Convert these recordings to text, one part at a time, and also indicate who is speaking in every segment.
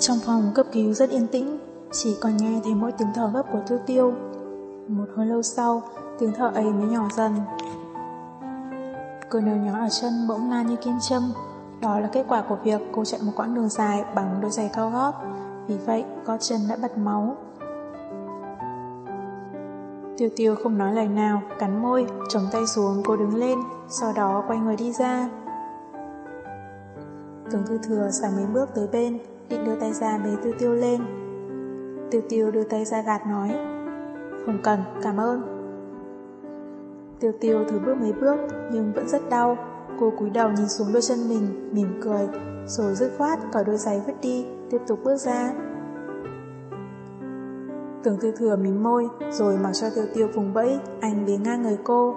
Speaker 1: Trong phòng cấp cứu rất yên tĩnh, chỉ còn nghe thấy mỗi tiếng thở gấp của tiêu tiêu. Một hồi lâu sau, tiếng thở ấy mới nhỏ dần. Cơn đau nhỏ ở chân bỗng lan như kim châm, đó là kết quả của việc cô chạy một quãng đường dài bằng đôi giày cao gót, vì vậy gót chân đã bật máu. Tiêu tiêu không nói lời nào, cắn môi, chống tay xuống cô đứng lên, sau đó quay người đi ra. Tưởng thư thừa xài mấy bước tới bên, định đưa tay ra bế tiêu tiêu lên. Tiêu tiêu đưa tay ra gạt nói, không cần, cảm ơn. Tiêu tiêu thử bước mấy bước nhưng vẫn rất đau, cô cúi đầu nhìn xuống đôi chân mình, mỉm cười, rồi dứt khoát cởi đôi giày vứt đi, tiếp tục bước ra. Tưởng tư thừa mím môi, rồi mặc cho tiêu tiêu vùng bẫy, anh bế ngang người cô.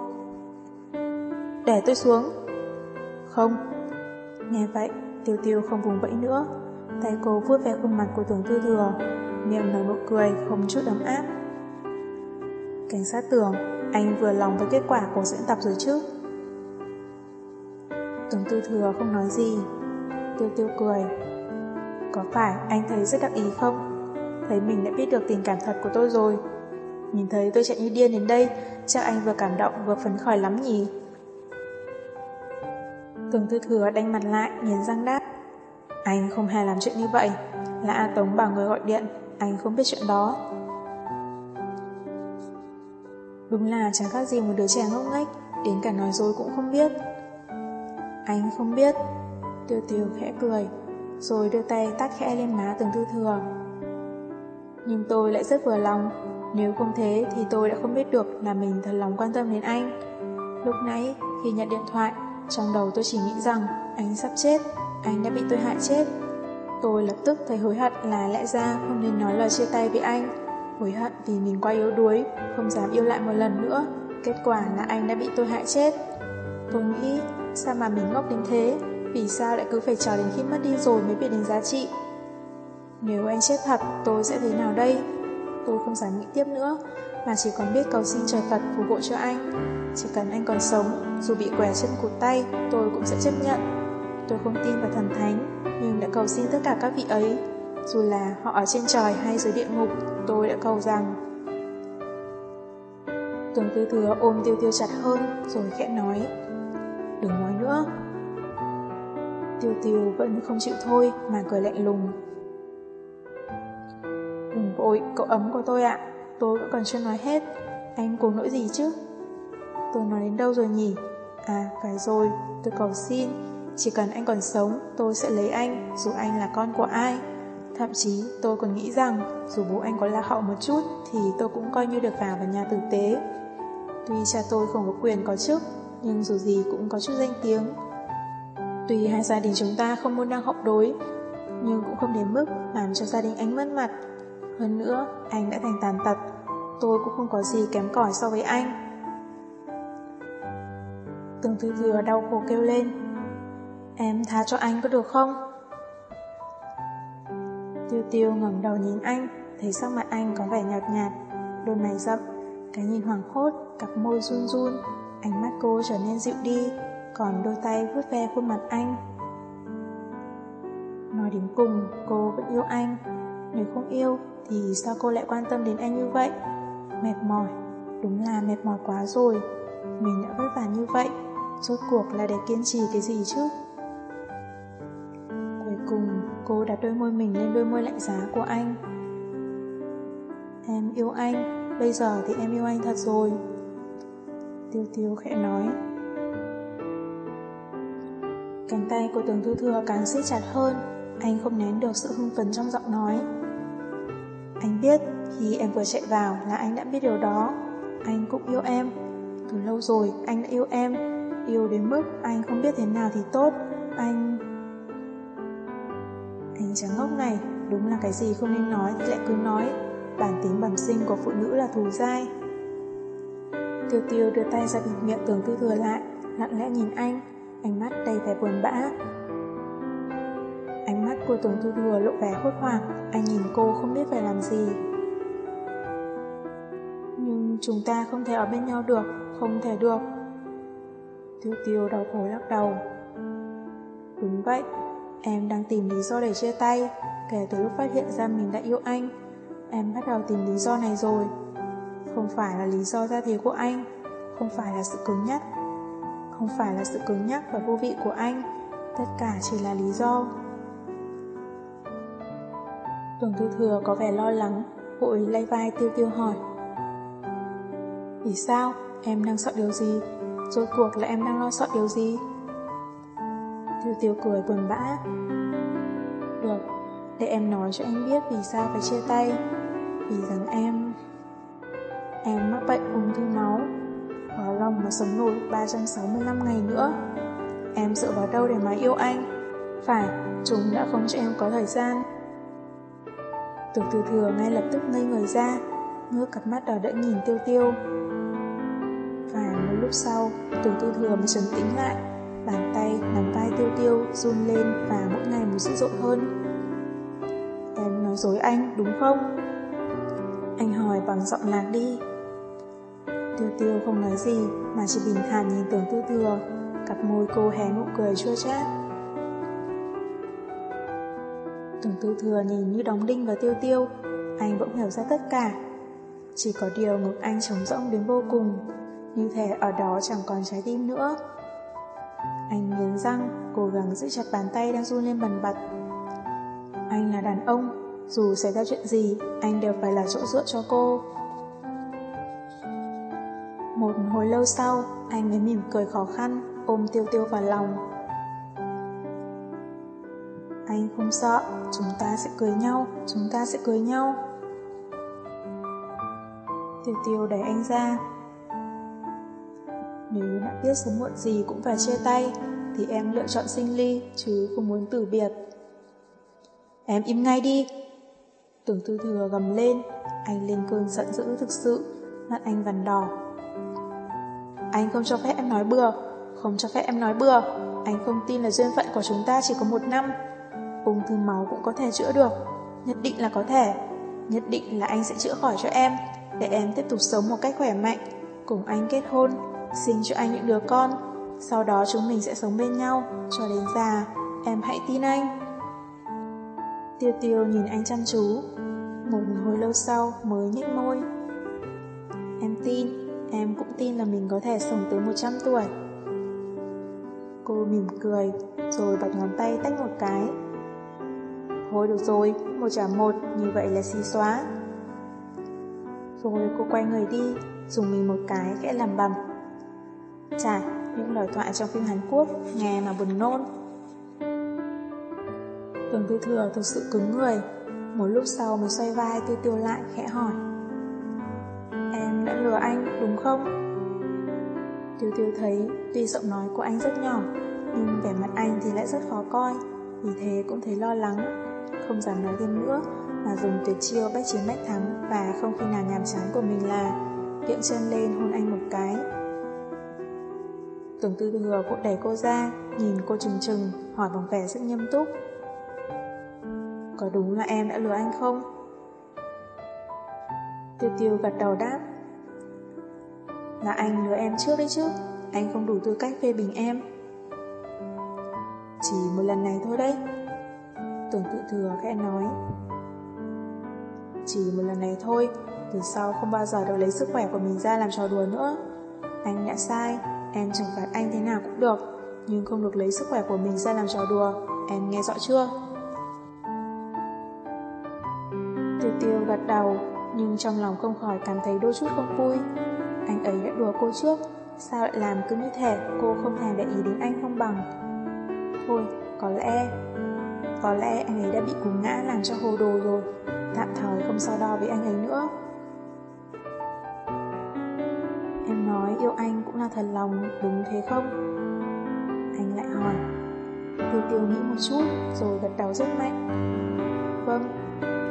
Speaker 1: Để tôi xuống. Không. Nghe vậy, tiêu tiêu không vùng bẫy nữa. Tay cô vuốt ve khuôn mặt của tưởng tư thừa, miệng nở nụ cười không chút ấm áp. Cảnh sát tưởng, anh vừa lòng với kết quả của diễn tập rồi chứ. Tưởng tư thừa không nói gì. Tiêu tiêu cười. Có phải anh thấy rất đặc ý không? thấy mình đã biết được tình cảm thật của tôi rồi. Nhìn thấy tôi chạy như điên đến đây, chắc anh vừa cảm động vừa phấn khởi lắm nhỉ. Tường Tư Thừa đánh mặt lại, nghiến răng đáp. Anh không hề làm chuyện như vậy, là A Tống bảo người gọi điện, anh không biết chuyện đó. Đúng là chẳng khác gì một đứa trẻ ngốc nghếch, đến cả nói dối cũng không biết. Anh không biết. Tiêu tiêu khẽ cười, rồi đưa tay tát khẽ lên má từng Tư Thừa. Nhưng tôi lại rất vừa lòng Nếu không thế thì tôi đã không biết được Là mình thật lòng quan tâm đến anh Lúc nãy khi nhận điện thoại Trong đầu tôi chỉ nghĩ rằng Anh sắp chết, anh đã bị tôi hại chết Tôi lập tức thấy hối hận là lẽ ra không nên nói lời chia tay với anh Hối hận vì mình quá yếu đuối Không dám yêu lại một lần nữa Kết quả là anh đã bị tôi hại chết Tôi nghĩ sao mà mình ngốc đến thế Vì sao lại cứ phải chờ đến khi mất đi rồi mới biết đến giá trị nếu anh chết thật, tôi sẽ thế nào đây? Tôi không dám nghĩ tiếp nữa, mà chỉ còn biết cầu xin trời Phật phù hộ cho anh. Chỉ cần anh còn sống, dù bị quẻ chân cụt tay, tôi cũng sẽ chấp nhận. Tôi không tin vào thần thánh, nhưng đã cầu xin tất cả các vị ấy. Dù là họ ở trên trời hay dưới địa ngục, tôi đã cầu rằng. tường tư thừa ôm tiêu tiêu chặt hơn, rồi khẽ nói. Đừng nói nữa. Tiêu tiêu vẫn không chịu thôi mà cười lạnh lùng. Đừng vội, cậu ấm của tôi ạ. Tôi vẫn còn chưa nói hết. Anh cố nỗi gì chứ? Tôi nói đến đâu rồi nhỉ? À, phải rồi, tôi cầu xin. Chỉ cần anh còn sống, tôi sẽ lấy anh, dù anh là con của ai. Thậm chí, tôi còn nghĩ rằng, dù bố anh có lạc hậu một chút, thì tôi cũng coi như được vào vào nhà tử tế. Tuy cha tôi không có quyền có chức, nhưng dù gì cũng có chút danh tiếng. Tuy hai gia đình chúng ta không môn đăng hậu đối, nhưng cũng không đến mức làm cho gia đình anh mất mặt. Hơn nữa, anh đã thành tàn tật, tôi cũng không có gì kém cỏi so với anh. Từng thứ Dừa đau khổ kêu lên. Em tha cho anh có được không? Tiêu tiêu ngẩng đầu nhìn anh, thấy sắc mặt anh có vẻ nhợt nhạt, đôi mày rậm, cái nhìn hoảng hốt, cặp môi run run, ánh mắt cô trở nên dịu đi, còn đôi tay vuốt ve khuôn mặt anh. Nói đến cùng, cô vẫn yêu anh. Nếu không yêu, thì sao cô lại quan tâm đến anh như vậy? Mệt mỏi, đúng là mệt mỏi quá rồi. Mình đã vất vả như vậy, rốt cuộc là để kiên trì cái gì chứ? Cùng, cô đặt đôi môi mình lên đôi môi lạnh giá của anh. Em yêu anh, bây giờ thì em yêu anh thật rồi. Tiêu tiêu khẽ nói. Cánh tay của tường thư thừa càng siết chặt hơn, anh không nén được sự hưng phấn trong giọng nói. Anh biết khi em vừa chạy vào là anh đã biết điều đó. Anh cũng yêu em. Từ lâu rồi anh đã yêu em. Yêu đến mức anh không biết thế nào thì tốt. Anh... Anh trắng ngốc này, đúng là cái gì không nên nói thì lại cứ nói. Bản tính bẩm sinh của phụ nữ là thù dai. Tiêu tiêu đưa tay ra bịt miệng tưởng tư thừa lại, lặng lẽ nhìn anh, ánh mắt đầy vẻ buồn bã, Ánh mắt của Tường tư Thừa lộ vẻ hốt hoảng, anh nhìn cô không biết phải làm gì. Nhưng chúng ta không thể ở bên nhau được, không thể được. Tiêu tiêu đau khổ lắc đầu. Đúng vậy, Em đang tìm lý do để chia tay, kể từ lúc phát hiện ra mình đã yêu anh. Em bắt đầu tìm lý do này rồi. Không phải là lý do ra thế của anh, không phải là sự cứng nhắc, không phải là sự cứng nhắc và vô vị của anh, tất cả chỉ là lý do. Tưởng thư Thừa có vẻ lo lắng, vội lay vai tiêu tiêu hỏi. Vì sao? Em đang sợ điều gì? Rốt cuộc là em đang lo sợ điều gì? Tiêu tiêu cười buồn bã. Được, để em nói cho anh biết vì sao phải chia tay. Vì rằng em... Em mắc bệnh ung thư máu. Khó lòng mà sống nổi 365 ngày nữa. Em dựa vào đâu để mà yêu anh? Phải, chúng đã không cho em có thời gian. Tưởng từ thừa ngay lập tức ngây người ra, ngước cặp mắt đỏ đẫn nhìn tiêu tiêu. Và một lúc sau, tưởng tư thừa mới trấn tĩnh lại, bàn tay nắm vai tiêu tiêu run lên và mỗi ngày một dữ dội hơn. Em nói dối anh, đúng không? Anh hỏi bằng giọng lạc đi. Tiêu tiêu không nói gì mà chỉ bình thản nhìn tưởng tư thừa, cặp môi cô hé nụ cười chua chát. Tưởng tư thừa nhìn như đóng đinh vào tiêu tiêu, anh bỗng hiểu ra tất cả. Chỉ có điều ngực anh trống rỗng đến vô cùng, như thể ở đó chẳng còn trái tim nữa. Anh nghiến răng, cố gắng giữ chặt bàn tay đang run lên bần bật. Anh là đàn ông, dù xảy ra chuyện gì, anh đều phải là chỗ dựa cho cô. Một hồi lâu sau, anh mới mỉm cười khó khăn, ôm tiêu tiêu vào lòng. Anh không sợ, chúng ta sẽ cưới nhau, chúng ta sẽ cưới nhau. Tiêu tiêu đẩy anh ra. Nếu đã biết sớm muộn gì cũng phải chia tay, thì em lựa chọn sinh ly, chứ không muốn từ biệt. Em im ngay đi. Tưởng tư thừa gầm lên, anh lên cơn giận dữ thực sự, mắt anh vằn đỏ. Anh không cho phép em nói bừa, không cho phép em nói bừa. Anh không tin là duyên phận của chúng ta chỉ có một năm. Ung thư máu cũng có thể chữa được, nhất định là có thể. Nhất định là anh sẽ chữa khỏi cho em, để em tiếp tục sống một cách khỏe mạnh, cùng anh kết hôn, sinh cho anh những đứa con. Sau đó chúng mình sẽ sống bên nhau, cho đến già, em hãy tin anh. Tiêu tiêu nhìn anh chăm chú, một hồi lâu sau mới nhếch môi. Em tin, em cũng tin là mình có thể sống tới 100 tuổi. Cô mỉm cười, rồi bật ngón tay tách một cái. Thôi được rồi, một trả một, như vậy là xí xóa. Rồi cô quay người đi, dùng mình một cái khẽ làm bầm. Chà, những lời thoại trong phim Hàn Quốc nghe mà buồn nôn. Tường tư thừa thực sự cứng người, một lúc sau mới xoay vai tiêu tiêu lại khẽ hỏi. Em đã lừa anh, đúng không? Tiêu tiêu thấy tuy giọng nói của anh rất nhỏ, nhưng vẻ mặt anh thì lại rất khó coi, vì thế cũng thấy lo lắng, không dám nói thêm nữa, mà dùng tuyệt chiêu bách chiến bách thắng và không khi nào nhàm chán của mình là tiệm chân lên hôn anh một cái. Tưởng tư thừa vội đẩy cô ra, nhìn cô trừng trừng, hỏi bằng vẻ rất nghiêm túc. Có đúng là em đã lừa anh không? Tiêu tiêu gật đầu đáp. Là anh lừa em trước đấy chứ, anh không đủ tư cách phê bình em. Chỉ một lần này thôi đấy. Tưởng tự thừa khẽ nói. Chỉ một lần này thôi, từ sau không bao giờ được lấy sức khỏe của mình ra làm trò đùa nữa. Anh đã sai, em trừng phạt anh thế nào cũng được, nhưng không được lấy sức khỏe của mình ra làm trò đùa, em nghe rõ chưa? Tiêu tiêu gật đầu, nhưng trong lòng không khỏi cảm thấy đôi chút không vui. Anh ấy đã đùa cô trước, sao lại làm cứ như thể cô không thèm để ý đến anh không bằng. Thôi, có lẽ... Có lẽ anh ấy đã bị cú ngã làm cho hồ đồ rồi, tạm thời không so đo với anh ấy nữa. Em nói yêu anh cũng là thật lòng, đúng thế không? Anh lại hỏi. Tiêu tiêu nghĩ một chút, rồi gật đầu rất mạnh. Vâng,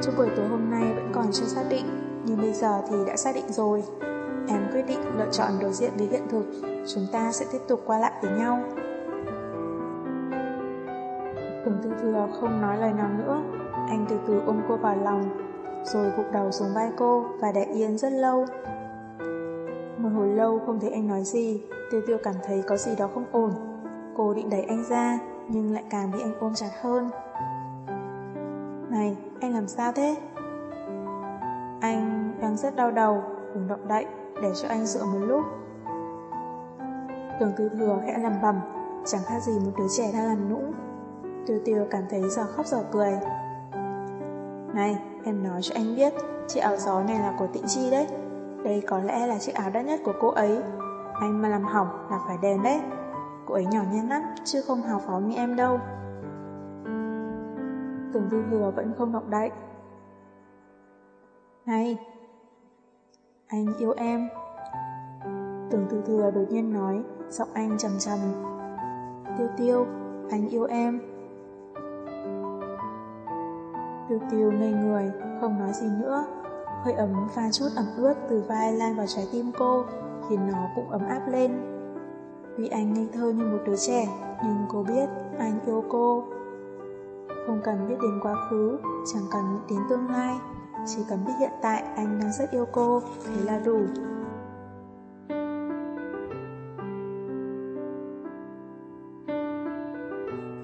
Speaker 1: chúc buổi tối hôm nay vẫn còn chưa xác định, nhưng bây giờ thì đã xác định rồi. Em quyết định lựa chọn đối diện với hiện thực, chúng ta sẽ tiếp tục qua lại với nhau. Tưởng tư thừa không nói lời nào nữa, anh từ từ ôm cô vào lòng, rồi gục đầu xuống vai cô và để yên rất lâu. Một hồi lâu không thấy anh nói gì, tiêu tiêu cảm thấy có gì đó không ổn. Cô định đẩy anh ra, nhưng lại càng bị anh ôm chặt hơn. Này, anh làm sao thế? Anh đang rất đau đầu, đừng động đậy, để cho anh dựa một lúc. Tưởng tư thừa khẽ làm bầm, chẳng khác gì một đứa trẻ đang làm nũng. Tiêu tiêu cảm thấy giờ khóc giờ cười. Này, em nói cho anh biết, chiếc áo gió này là của tịnh chi đấy. Đây có lẽ là chiếc áo đắt nhất của cô ấy. Anh mà làm hỏng là phải đền đấy. Cô ấy nhỏ nhen lắm, chứ không hào phóng như em đâu. Tưởng tư thừa vẫn không động đậy. Này, anh yêu em. Tưởng tư thừa đột nhiên nói, giọng anh trầm trầm. Tiêu tiêu, anh yêu em. Tiêu tiêu ngây người, không nói gì nữa. Hơi ấm pha chút ẩm ướt từ vai lan vào trái tim cô, khiến nó cũng ấm áp lên. Vì anh ngây thơ như một đứa trẻ, nhưng cô biết anh yêu cô. Không cần biết đến quá khứ, chẳng cần nghĩ đến tương lai, chỉ cần biết hiện tại anh đang rất yêu cô, thế là đủ.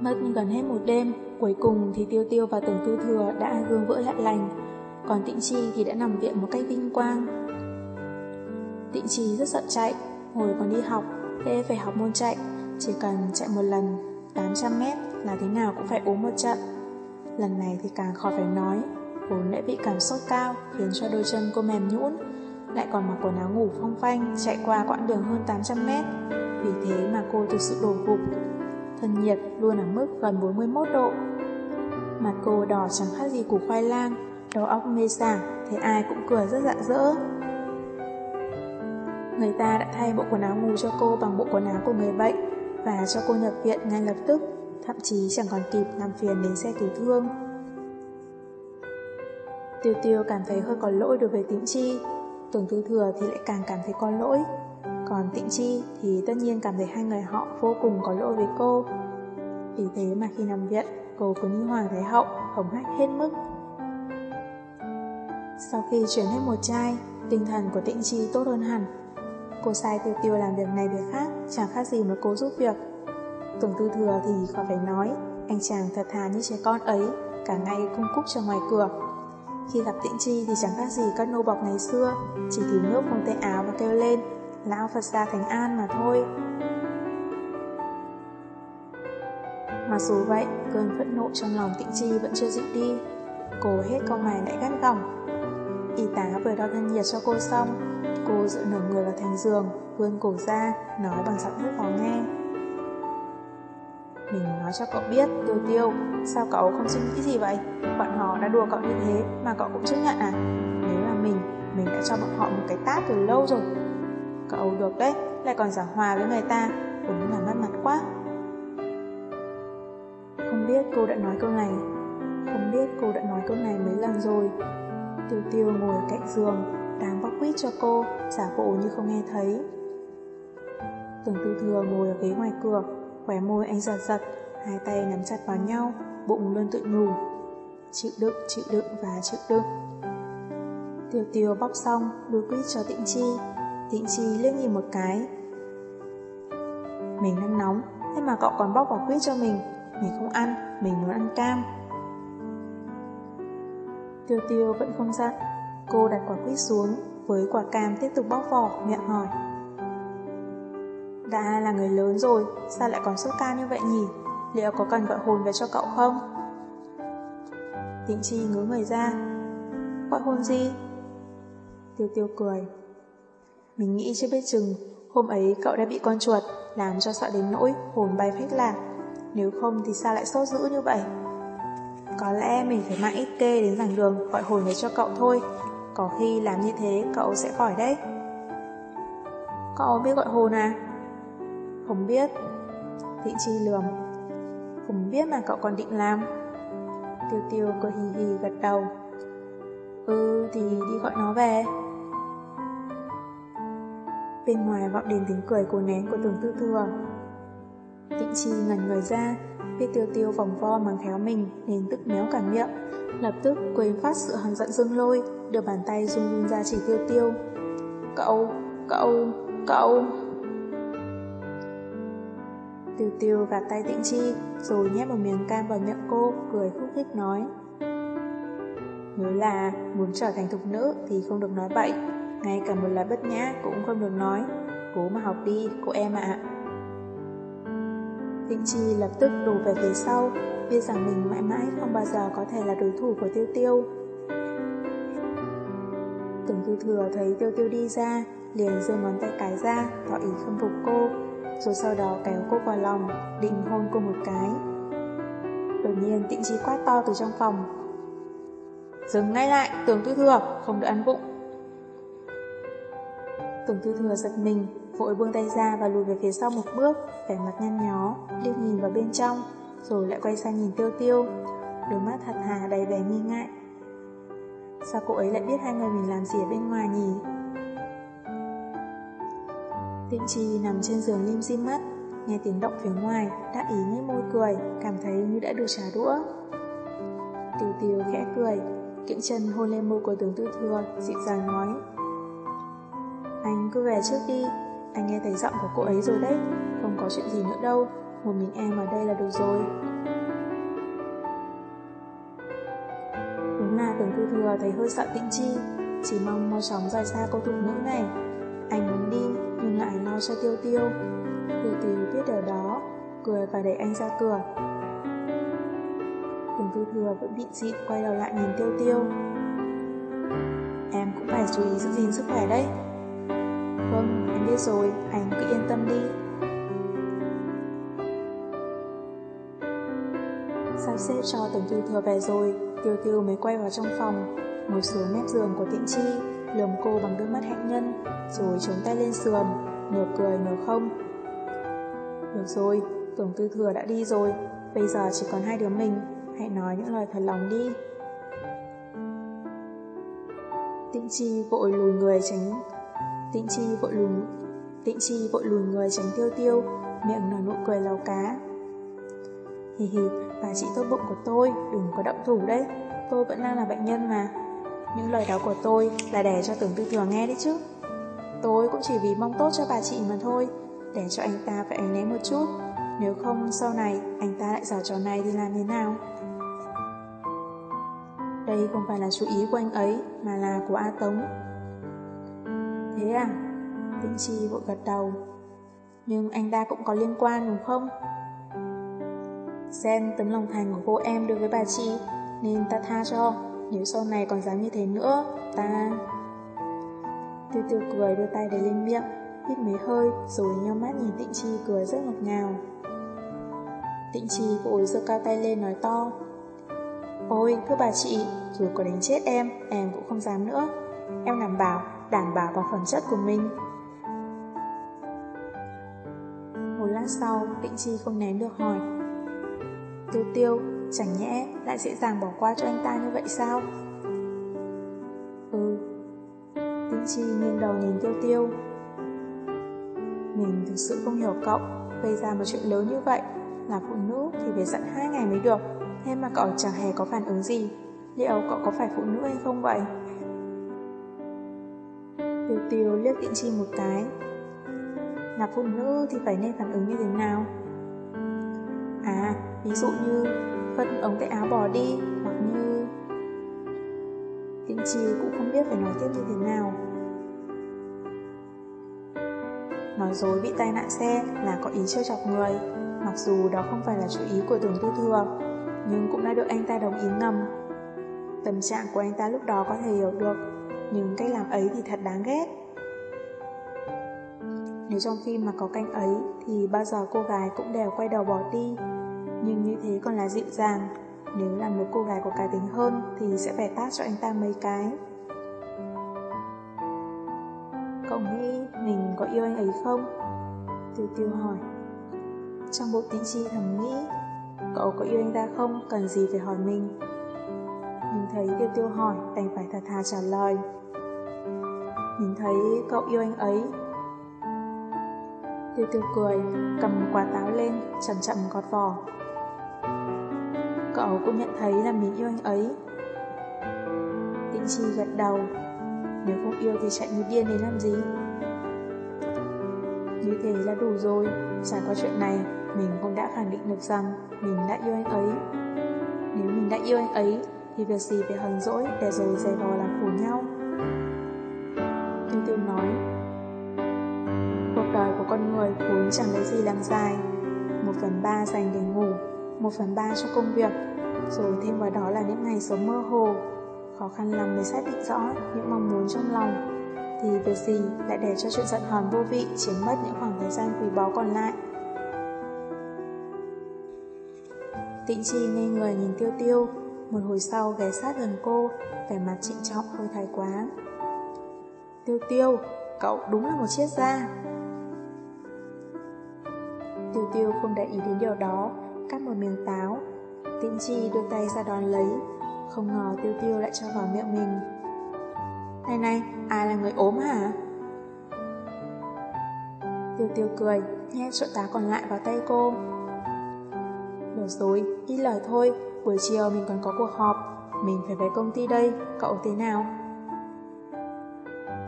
Speaker 1: Mất gần hết một đêm, cuối cùng thì Tiêu Tiêu và Tưởng Tư Thừa đã gương vỡ lại lành, còn Tịnh Chi thì đã nằm viện một cách vinh quang. Tịnh Chi rất sợ chạy, hồi còn đi học, thế phải học môn chạy, chỉ cần chạy một lần 800 mét là thế nào cũng phải uống một trận. Lần này thì càng khó phải nói, vốn đã bị cảm sốt cao khiến cho đôi chân cô mềm nhũn, lại còn mặc quần áo ngủ phong phanh chạy qua quãng đường hơn 800 mét. Vì thế mà cô thực sự đổ gục, thân nhiệt luôn ở mức gần 41 độ. Mặt cô đỏ chẳng khác gì củ khoai lang, đầu óc mê sảng, thấy ai cũng cười rất rạng rỡ. Người ta đã thay bộ quần áo ngủ cho cô bằng bộ quần áo của người bệnh và cho cô nhập viện ngay lập tức, thậm chí chẳng còn kịp làm phiền đến xe cứu thương. Tiêu tiêu cảm thấy hơi có lỗi đối với tĩnh chi, tưởng tư thừa thì lại càng cảm thấy có lỗi. Còn tịnh chi thì tất nhiên cảm thấy hai người họ vô cùng có lỗi với cô. Vì thế mà khi nằm viện, cô cứ như Hoàng Thái Hậu, hồng hách hết mức. Sau khi chuyển hết một chai, tinh thần của tịnh chi tốt hơn hẳn. Cô sai tiêu tiêu làm việc này việc khác, chẳng khác gì mà cô giúp việc. Tưởng tư thừa thì khỏi phải nói, anh chàng thật thà như trẻ con ấy, cả ngày cung cúc cho ngoài cửa. Khi gặp tịnh chi thì chẳng khác gì các nô bọc ngày xưa, chỉ thiếu nước phong tay áo và kêu lên, Lão Phật gia Thánh An mà thôi. Mặc dù vậy, cơn phẫn nộ trong lòng tịnh chi vẫn chưa dịu đi. Cô hết câu mày lại gắt gỏng. Y tá vừa đo thân nhiệt cho cô xong, cô dựa nửa người vào thành giường, vươn cổ ra, nói bằng giọng rất khó nghe. Mình nói cho cậu biết, Tiêu Tiêu, sao cậu không suy nghĩ gì vậy? Bọn họ đã đùa cậu như thế mà cậu cũng chấp nhận à? Nếu là mình, mình đã cho bọn họ một cái tát từ lâu rồi. Cậu được đấy, lại còn giả hòa với người ta, đúng là mất mặt quá. Không biết cô đã nói câu này, không biết cô đã nói câu này mấy lần rồi. Tiêu tiêu ngồi cạnh giường, đang bóc quýt cho cô, giả bộ như không nghe thấy. Tưởng tư thừa ngồi ở ghế ngoài cửa, khóe môi anh giật giật, hai tay nắm chặt vào nhau, bụng luôn tự nhủ. Chịu đựng, chịu đựng và chịu đựng. Tiêu tiêu bóc xong, đưa quýt cho tịnh chi, Tịnh Chi liếc nhìn một cái. Mình đang nóng, thế mà cậu còn bóc quả quýt cho mình. Mình không ăn, mình muốn ăn cam. Tiêu tiêu vẫn không giận. Cô đặt quả quýt xuống, với quả cam tiếp tục bóc vỏ, miệng hỏi. Đã là người lớn rồi, sao lại còn sốt cao như vậy nhỉ? Liệu có cần gọi hồn về cho cậu không? Tịnh Chi ngứa người ra. Gọi hồn gì? Tiêu tiêu cười. Mình nghĩ chưa biết chừng, hôm ấy cậu đã bị con chuột, làm cho sợ đến nỗi hồn bay phách lạc. Nếu không thì sao lại sốt dữ như vậy? Có lẽ mình phải mang ít kê đến giảng đường gọi hồn về cho cậu thôi. Có khi làm như thế cậu sẽ khỏi đấy. Cậu biết gọi hồn à? Không biết. Thị chi lườm. Không biết mà cậu còn định làm. Tiêu tiêu cười hì hì gật đầu. Ừ thì đi gọi nó về. Bên ngoài vọng đến tiếng cười cổ nén của tường tư thừa. Tịnh chi ngần người ra, biết tiêu tiêu vòng vo mang khéo mình nên tức méo cả miệng. Lập tức quên phát sự hờn giận dưng lôi, đưa bàn tay run run ra chỉ tiêu tiêu. Cậu, cậu, cậu... Tiêu tiêu gạt tay tĩnh chi, rồi nhét một miếng cam vào miệng cô, cười khúc khích nói. Nhớ là muốn trở thành thục nữ thì không được nói bậy, ngay cả một lời bất nhã cũng không được nói. Cố mà học đi, cô em ạ. Tịnh Chi lập tức đổ về phía sau, biết rằng mình mãi mãi không bao giờ có thể là đối thủ của Tiêu Tiêu. Tưởng Tư Thừa thấy Tiêu Tiêu đi ra, liền giơ ngón tay cái ra, tỏ ý khâm phục cô, rồi sau đó kéo cô vào lòng, định hôn cô một cái. Đột nhiên Tịnh Chi quát to từ trong phòng. Dừng ngay lại, Tưởng Tư Thừa, không được ăn vụng. Tưởng Tư Thừa giật mình, vội buông tay ra và lùi về phía sau một bước, vẻ mặt nhăn nhó, liếc nhìn vào bên trong, rồi lại quay sang nhìn Tiêu Tiêu, đôi mắt thật hà đầy vẻ nghi ngại. Sao cô ấy lại biết hai người mình làm gì ở bên ngoài nhỉ? Tịnh Trì nằm trên giường lim di mắt, nghe tiếng động phía ngoài, đã ý nhếch môi cười, cảm thấy như đã được trả đũa. Tiêu Tiêu khẽ cười, kiễng chân hôn lên môi của tướng tư thừa, dịu dàng nói. Anh cứ về trước đi, anh nghe thấy giọng của cô ấy rồi đấy, không có chuyện gì nữa đâu, một mình em ở đây là được rồi. Đúng là tưởng thư thừa thấy hơi sợ tĩnh chi, chỉ mong mau chóng rời xa cô thục nữ này. Anh muốn đi, nhưng lại lo cho tiêu tiêu. Tiêu tiêu biết ở đó, cười và đẩy anh ra cửa. Tưởng thư thừa vẫn bị dị quay đầu lại nhìn tiêu tiêu. Em cũng phải chú ý giữ gìn sức khỏe đấy. Biết rồi, anh cứ yên tâm đi. Sắp xếp cho tổng tư thừa về rồi, tiêu tiêu mới quay vào trong phòng, ngồi xuống mép giường của tịnh chi, lườm cô bằng đôi mắt hạnh nhân, rồi chống tay lên sườn, nửa cười nửa không. Được rồi, tổng tư thừa đã đi rồi, bây giờ chỉ còn hai đứa mình, hãy nói những lời thật lòng đi. Tịnh chi vội lùi người tránh Tịnh chi vội lùi Tịnh chi, vội lùi người tránh tiêu tiêu, Miệng nở nụ cười lau cá. Hì hì, Bà chị tốt bụng của tôi, Đừng có động thủ đấy. Tôi vẫn đang là bệnh nhân mà. Những lời đó của tôi là để cho tưởng tư thừa nghe đấy chứ. Tôi cũng chỉ vì mong tốt cho bà chị mà thôi, Để cho anh ta phải ánh né một chút. Nếu không, sau này, Anh ta lại giở trò này thì làm thế nào? Đây không phải là chú ý của anh ấy, Mà là của A Tống. Thế à? Vĩnh Chi vội gật đầu. Nhưng anh ta cũng có liên quan đúng không? Xem tấm lòng thành của cô em đối với bà chị, nên ta tha cho. Nếu sau này còn dám như thế nữa, ta... Tiêu tiêu cười đưa tay để lên miệng, hít mấy hơi rồi nhau mắt nhìn Tịnh Chi cười rất ngọt ngào. Tịnh Chi vội giơ cao tay lên nói to. Ôi, thưa bà chị, dù có đánh chết em, em cũng không dám nữa. Em đảm bảo đảm bảo vào phẩm chất của mình. Sau, Tịnh Chi không nén được hỏi. Tiêu tiêu, chẳng nhẽ lại dễ dàng bỏ qua cho anh ta như vậy sao? Ừ. Tịnh Chi nghiêng đầu nhìn tiêu tiêu. Mình thực sự không hiểu cậu, gây ra một chuyện lớn như vậy. Là phụ nữ thì phải giận hai ngày mới được, thế mà cậu chẳng hề có phản ứng gì. Liệu cậu có phải phụ nữ hay không vậy? Tiêu tiêu liếc Tịnh Chi một cái. Là phụ nữ thì phải nên phản ứng như thế nào? À, ví dụ như phân ống tay áo bỏ đi, hoặc như... tiên Chi cũng không biết phải nói tiếp như thế nào. Nói dối bị tai nạn xe là có ý chơi chọc người, mặc dù đó không phải là chủ ý của tưởng tư thừa, nhưng cũng đã được anh ta đồng ý ngầm. Tâm trạng của anh ta lúc đó có thể hiểu được nhưng cách làm ấy thì thật đáng ghét. Nếu trong phim mà có canh ấy thì bao giờ cô gái cũng đều quay đầu bỏ đi. Nhưng như thế còn là dịu dàng. Nếu là một cô gái có cá tính hơn thì sẽ phải tát cho anh ta mấy cái. Cậu nghĩ mình có yêu anh ấy không? Tiêu tiêu hỏi. Trong bộ tính chi thầm nghĩ, cậu có yêu anh ta không? Cần gì phải hỏi mình? Nhìn thấy tiêu tiêu hỏi, đành phải thật thà trả lời. Nhìn thấy cậu yêu anh ấy Tiêu tiêu cười Cầm quả táo lên Chậm chậm gọt vỏ. Cậu cũng nhận thấy là mình yêu anh ấy. Tĩnh chi gật đầu. Nếu không yêu thì chạy như điên đến làm gì? Như thế là đủ rồi, trải qua chuyện này, mình cũng đã khẳng định được rằng mình đã yêu anh ấy. Nếu mình đã yêu anh ấy, thì việc gì phải hờn dỗi để rồi dày vò làm khổ nhau. Đời của con người vốn chẳng lấy gì làm dài. Một phần ba dành để ngủ, một phần ba cho công việc, rồi thêm vào đó là những ngày sống mơ hồ. Khó khăn lắm mới xác định rõ những mong muốn trong lòng thì việc gì lại để cho chuyện giận hờn vô vị chiếm mất những khoảng thời gian quý báu còn lại. Tịnh chi ngây người nhìn tiêu tiêu, một hồi sau ghé sát gần cô, vẻ mặt trịnh trọng hơi thái quá. Tiêu tiêu, cậu đúng là một chiếc da. Tiêu tiêu không để ý đến điều đó, cắt một miếng táo. Tĩnh chi đưa tay ra đón lấy, không ngờ tiêu tiêu lại cho vào miệng mình. Này này, ai là người ốm hả? Tiêu tiêu cười, nhét chỗ tá còn lại vào tay cô. Được rồi, ít lời thôi, buổi chiều mình còn có cuộc họp, mình phải về công ty đây, cậu thế nào?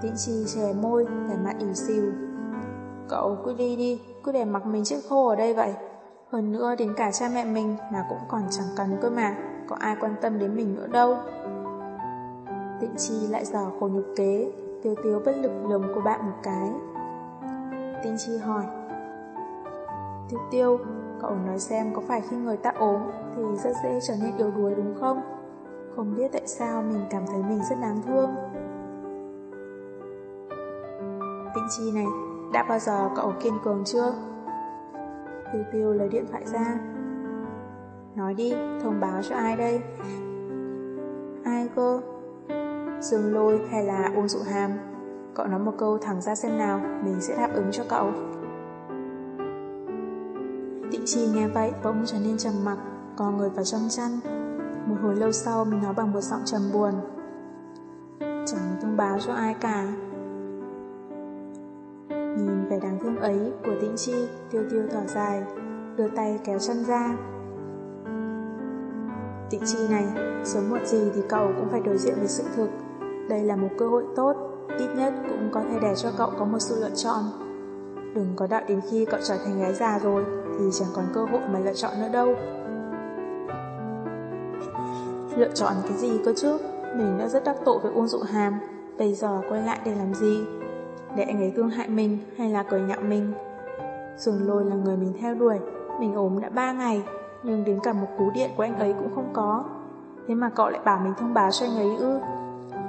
Speaker 1: Tĩnh chi chè môi, vẻ mặt ỉu xìu. Cậu cứ đi đi, cứ để mặc mình chết khô ở đây vậy. Hơn nữa đến cả cha mẹ mình mà cũng còn chẳng cần cơ mà, có ai quan tâm đến mình nữa đâu. Tịnh chi lại dò khổ nhục kế, tiêu tiêu bất lực lườm của bạn một cái. Tịnh chi hỏi. Tiêu tiêu, cậu nói xem có phải khi người ta ốm thì rất dễ trở nên yếu đuối đúng không? Không biết tại sao mình cảm thấy mình rất đáng thương. Tịnh chi này, đã bao giờ cậu kiên cường chưa? Tiêu tiêu lấy điện thoại ra. Nói đi, thông báo cho ai đây? Ai cơ? Dương lôi hay là ôn dụ hàm Cậu nói một câu thẳng ra xem nào Mình sẽ đáp ứng cho cậu Tịnh chi nghe vậy bỗng trở nên trầm mặc Co người vào trong chăn Một hồi lâu sau mình nói bằng một giọng trầm buồn Chẳng thông báo cho ai cả Nhìn vẻ đáng thương ấy của tịnh chi Tiêu tiêu thở dài Đưa tay kéo chân ra Tịnh chi này Sớm muộn gì thì cậu cũng phải đối diện với sự thực đây là một cơ hội tốt, ít nhất cũng có thể để cho cậu có một sự lựa chọn. Đừng có đợi đến khi cậu trở thành gái già rồi thì chẳng còn cơ hội mà lựa chọn nữa đâu. Lựa chọn cái gì cơ chứ? Mình đã rất đắc tội với Uông Dụ Hàm, bây giờ quay lại để làm gì? Để anh ấy thương hại mình hay là cười nhạo mình? Dương lôi là người mình theo đuổi, mình ốm đã 3 ngày, nhưng đến cả một cú điện của anh ấy cũng không có. Thế mà cậu lại bảo mình thông báo cho anh ấy ư?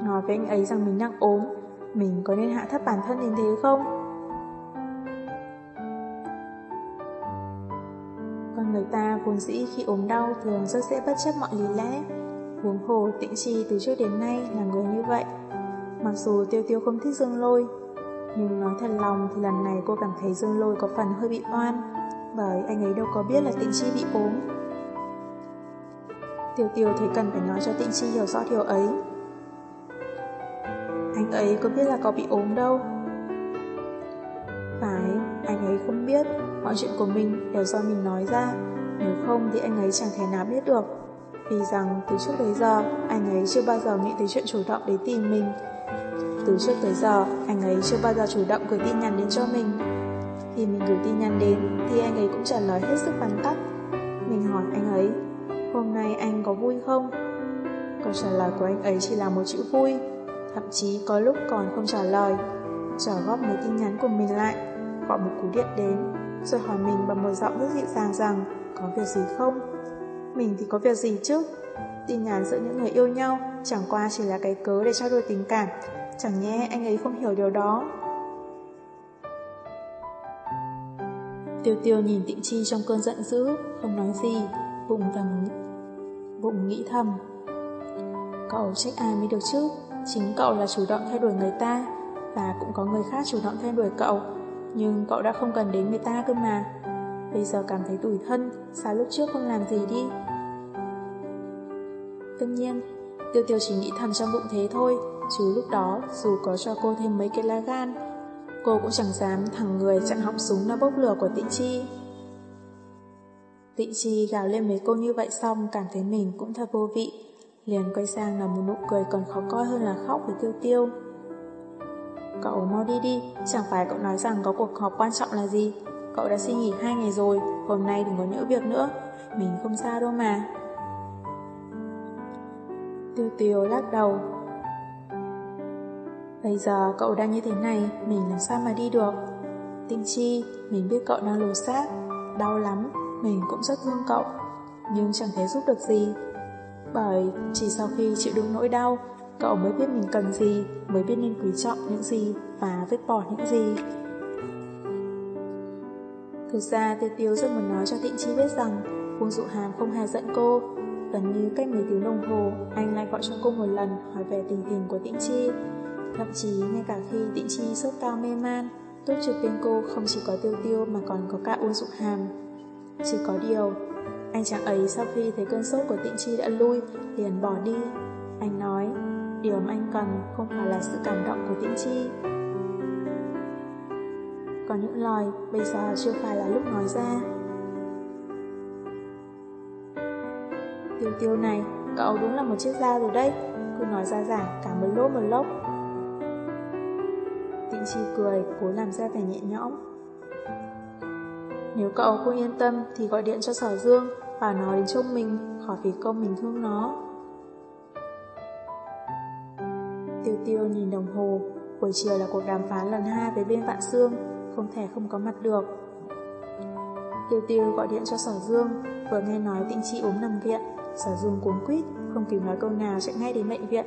Speaker 1: nói với anh ấy rằng mình đang ốm, mình có nên hạ thấp bản thân đến thế không? Con người ta vốn dĩ khi ốm đau thường rất dễ bất chấp mọi lý lẽ. Huống hồ Tịnh trì từ trước đến nay là người như vậy. Mặc dù tiêu tiêu không thích dương lôi, nhưng nói thật lòng thì lần này cô cảm thấy dương lôi có phần hơi bị oan, bởi anh ấy đâu có biết là tịnh chi bị ốm. Tiểu Tiểu thấy cần phải nói cho tịnh chi hiểu rõ điều ấy. Anh ấy có biết là có bị ốm đâu Phải, anh ấy không biết Mọi chuyện của mình đều do mình nói ra Nếu không thì anh ấy chẳng thể nào biết được Vì rằng từ trước tới giờ Anh ấy chưa bao giờ nghĩ tới chuyện chủ động để tìm mình từ trước tới giờ Anh ấy chưa bao giờ chủ động gửi tin nhắn đến cho mình Khi mình gửi tin nhắn đến Thì anh ấy cũng trả lời hết sức vắn tắt Mình hỏi anh ấy Hôm nay anh có vui không? Câu trả lời của anh ấy chỉ là một chữ vui thậm chí có lúc còn không trả lời. Trở góp mấy tin nhắn của mình lại, gọi một cú điện đến, rồi hỏi mình bằng một giọng rất dịu dàng rằng có việc gì không? Mình thì có việc gì chứ? Tin nhắn giữa những người yêu nhau chẳng qua chỉ là cái cớ để trao đổi tình cảm, chẳng nhẽ anh ấy không hiểu điều đó. Tiêu tiêu nhìn tịnh chi trong cơn giận dữ, không nói gì, bụng thầm, bụng nghĩ thầm. Cậu trách ai mới được chứ? Chính cậu là chủ động thay đổi người ta Và cũng có người khác chủ động thay đổi cậu Nhưng cậu đã không cần đến người ta cơ mà Bây giờ cảm thấy tủi thân Sao lúc trước không làm gì đi Tất nhiên Tiêu tiêu chỉ nghĩ thầm trong bụng thế thôi Chứ lúc đó dù có cho cô thêm mấy cái lá gan Cô cũng chẳng dám thằng người chặn họng súng nó bốc lửa của tịnh chi Tịnh chi gào lên mấy cô như vậy xong Cảm thấy mình cũng thật vô vị liền quay sang là một nụ cười còn khó coi hơn là khóc với tiêu tiêu. Cậu mau đi đi, chẳng phải cậu nói rằng có cuộc họp quan trọng là gì. Cậu đã xin nghỉ hai ngày rồi, hôm nay đừng có nhỡ việc nữa. Mình không sao đâu mà. Tiêu tiêu lắc đầu. Bây giờ cậu đang như thế này, mình làm sao mà đi được? Tinh chi, mình biết cậu đang lù xác, đau lắm, mình cũng rất thương cậu, nhưng chẳng thể giúp được gì. Bởi chỉ sau khi chịu đựng nỗi đau, cậu mới biết mình cần gì, mới biết nên quý trọng những gì và vứt bỏ những gì. Thực ra Tiêu Tiêu rất muốn nói cho Tịnh Chi biết rằng Uông Dụ Hàm không hề giận cô. Gần như cách mấy tiếng đồng hồ, anh lại gọi cho cô một lần hỏi về tình hình của Tịnh Chi. Thậm chí ngay cả khi Tịnh Chi sốt cao mê man, tốt trực bên cô không chỉ có Tiêu Tiêu mà còn có cả Uông Dụ Hàm. Chỉ có điều, anh chàng ấy sau khi thấy cơn sốt của Tịnh Chi đã lui, liền bỏ đi. Anh nói, điều mà anh cần không phải là sự cảm động của Tịnh Chi, có những lời bây giờ chưa phải là lúc nói ra. Tiêu tiêu này, cậu đúng là một chiếc dao rồi đấy, cứ nói ra giả cả một lỗ một lốc. Tịnh chi cười, cố làm ra vẻ nhẹ nhõm. Nếu cậu không yên tâm thì gọi điện cho sở dương, bảo nó đến trông mình, khỏi phí công mình thương nó. Tiêu tiêu nhìn đồng hồ, buổi chiều là cuộc đàm phán lần hai với bên Vạn Sương, không thể không có mặt được. Tiêu tiêu gọi điện cho sở dương, vừa nghe nói tịnh Chi ốm nằm viện, sở dung cuống quýt, không kịp nói câu nào chạy ngay đến bệnh viện.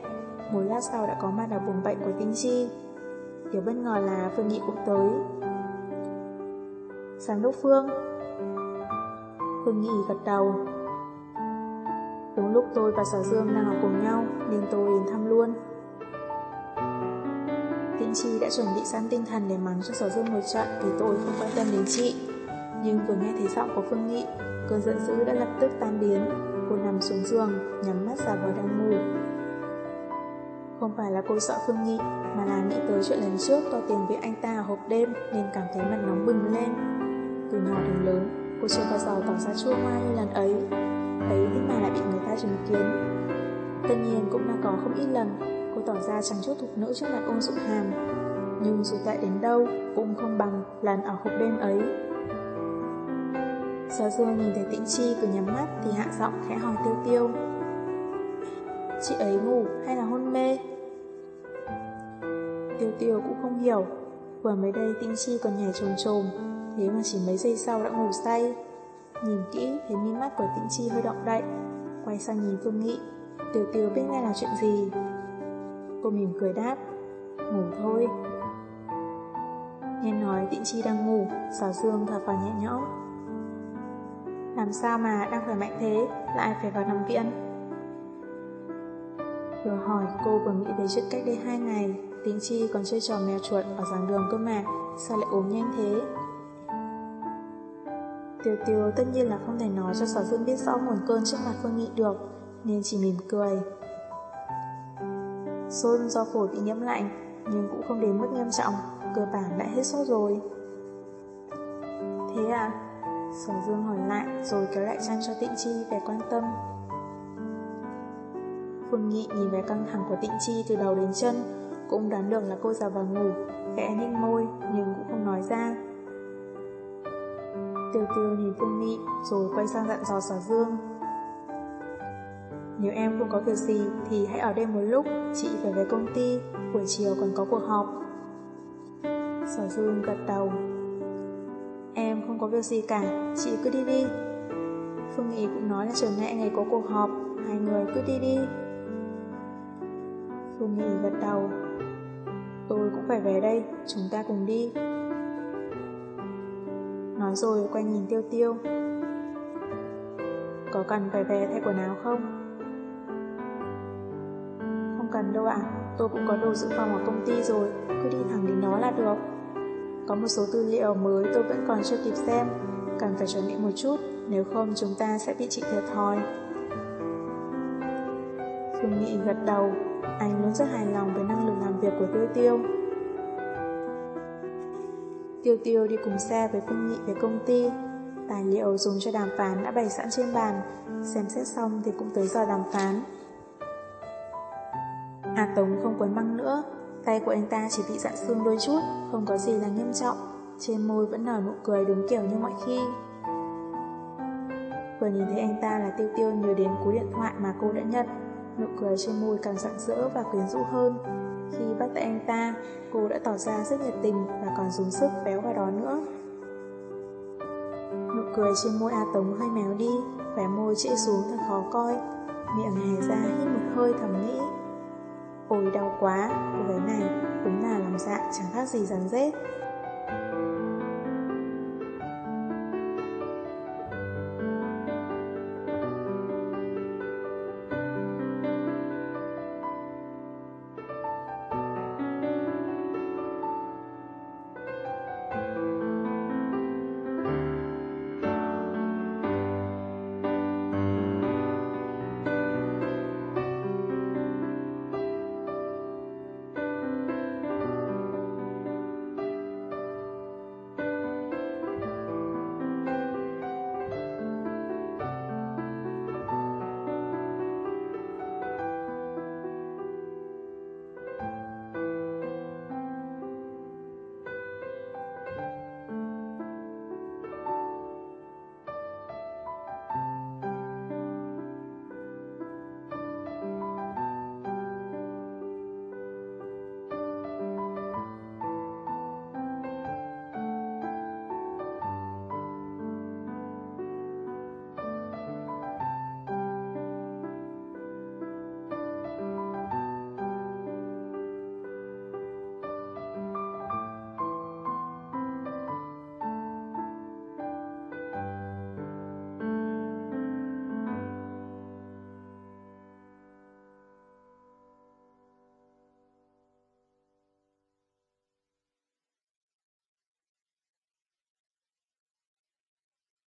Speaker 1: Một lát sau đã có mặt ở vùng bệnh của tinh chi. Điều bất ngờ là Phương Nghị cũng tới. Giám đốc Phương Phương Nghị gật đầu. Đúng lúc tôi và sở dương đang ở cùng nhau nên tôi đến thăm luôn. Tĩnh Chi đã chuẩn bị sẵn tinh thần để mắng cho Sở Dương một trận vì tôi không quan tâm đến chị. Nhưng vừa nghe thấy giọng của Phương Nghị, cơn giận dữ đã lập tức tan biến. Cô nằm xuống giường, nhắm mắt giả vờ đang ngủ. Không phải là cô sợ Phương Nghị, mà là nghĩ tới chuyện lần trước to tiền với anh ta ở hộp đêm nên cảm thấy mặt nóng bừng lên. Từ nhỏ đến lớn, cô chưa bao giờ tỏ ra chua ngoa như lần ấy. Ấy thế mà lại bị người ta chứng kiến. Tất nhiên cũng đã có không ít lần cô tỏ ra chẳng chút thục nữ trước mặt ông Dụ Hàm. Nhưng dù tại đến đâu cũng không bằng lần ở hộp đêm ấy. Gió Dương nhìn thấy Tĩnh Chi cứ nhắm mắt thì hạ giọng khẽ hỏi tiêu tiêu. Chị ấy ngủ hay là hôn mê? Tiêu tiêu cũng không hiểu. Vừa mới đây Tĩnh Chi còn nhảy trồm trồm, thế mà chỉ mấy giây sau đã ngủ say. Nhìn kỹ thấy mi mắt của Tĩnh Chi hơi động đậy, quay sang nhìn Phương Nghị. Tiêu tiêu biết ngay là chuyện gì. Cô mỉm cười đáp Ngủ thôi Nghe nói Tĩnh Chi đang ngủ Sở Dương thở vào nhẹ nhõm làm sao mà đang khỏe mạnh thế? Lại phải vào nằm viện? Vừa hỏi cô vừa nghĩ đến chuyện cách đây hai ngày. Tính Chi còn chơi trò mèo chuột Ở giảng đường cơ mà Sao lại ốm nhanh thế? Tiêu tiêu tất nhiên là không thể nói cho Sở Dương biết rõ nguồn cơn trước mặt Phương Nghị được Nên chỉ mỉm cười. Sốt do phổi bị nhiễm lạnh, nhưng cũng không đến mức nghiêm trọng, cơ bản đã hết sốt rồi. Thế à? Sở Dương hỏi lại rồi kéo lại chăn cho Tịnh Chi về quan tâm. Phương Nghị nhìn về căng thẳng của Tịnh Chi từ đầu đến chân, cũng đoán được là cô già vào ngủ, khẽ nhếch môi nhưng cũng không nói ra. Tiêu tiêu nhìn Phương Nghị rồi quay sang dặn dò Sở Dương. Nếu em không có việc gì thì hãy ở đây một lúc, chị phải về công ty, buổi chiều còn có cuộc họp. Sở Dương gật đầu. Em không có việc gì cả, chị cứ đi đi. Phương Nghị cũng nói là chiều nay ngày có cuộc họp, hai người cứ đi đi. Phương Nghị gật đầu. Tôi cũng phải về đây, chúng ta cùng đi. Nói rồi quay nhìn Tiêu Tiêu. Có cần phải về thay quần áo không? cần đâu ạ, tôi cũng có đồ dự phòng ở công ty rồi, cứ đi thẳng đến đó là được. Có một số tư liệu mới tôi vẫn còn chưa kịp xem, cần phải chuẩn bị một chút, nếu không chúng ta sẽ bị chị thiệt thòi. Phương Nghị gật đầu, anh luôn rất hài lòng với năng lực làm việc của Tiêu Tiêu. Tiêu Tiêu đi cùng xe với Phương Nghị về công ty, tài liệu dùng cho đàm phán đã bày sẵn trên bàn, xem xét xong thì cũng tới giờ đàm phán. A Tống không quấn măng nữa, Tay của anh ta chỉ bị dạn xương đôi chút, không có gì là nghiêm trọng, trên môi vẫn nở nụ cười đúng kiểu như mọi khi. Vừa nhìn thấy anh ta là tiêu tiêu nhớ đến cú điện thoại mà cô đã nhận, nụ cười trên môi càng rạng rỡ và quyến rũ hơn. Khi bắt tay anh ta, cô đã tỏ ra rất nhiệt tình và còn dùng sức véo vào đó nữa. Nụ cười trên môi A Tống hơi méo đi, vẻ môi trễ xuống thật khó coi, miệng hề ra hít một hơi thầm nghĩ. Ôi đau quá, cô gái này đúng là lòng dạ chẳng khác gì rắn rết.